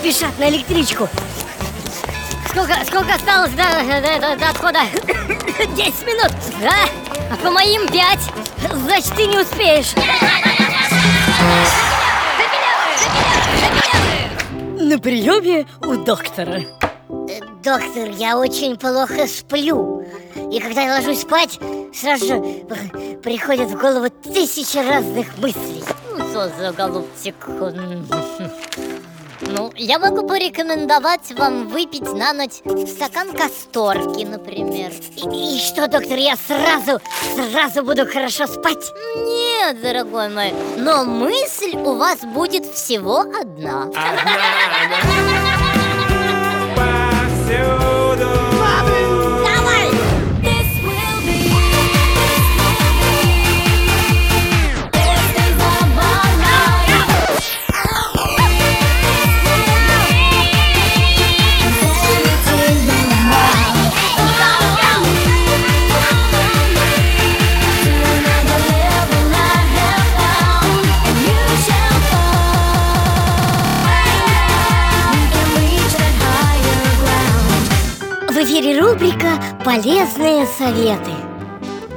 спешат на электричку. Сколько, сколько осталось до, до, до- до отхода? Десять минут. Да? А по моим пять. Значит, ты не успеешь. На приеме у доктора. Доктор, я очень плохо сплю. И когда я ложусь спать, сразу же приходят в голову тысячи разных мыслей. Ну, что за голубчик? Ну, я могу порекомендовать вам выпить на ночь стакан касторки, например. И, и что, доктор, я сразу, сразу буду хорошо спать? Нет, дорогой мой, но мысль у вас будет всего одна. Давай! Эфире рубрика «Полезные советы».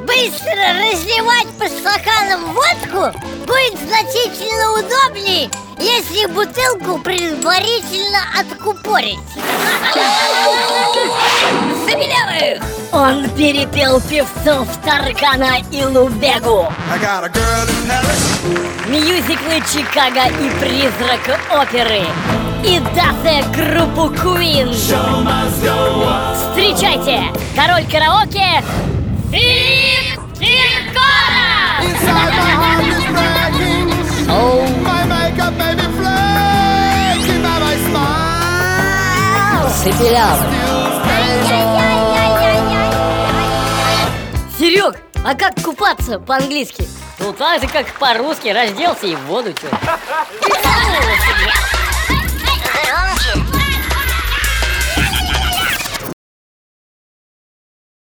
Быстро разливать по стаканам водку будет значительно удобнее, если бутылку предварительно откупорить. Забелевых! Он перепел певцов Таркана и Лубегу. Мюзиклы Чикаго и призрак оперы. И даты группу Queen. Встречайте, король караоке Филипп Киркоров! My makeup made me flaky, smile. Серег, а как купаться по-английски? Ну так же, как по-русски, разделся и в воду чё. Громче,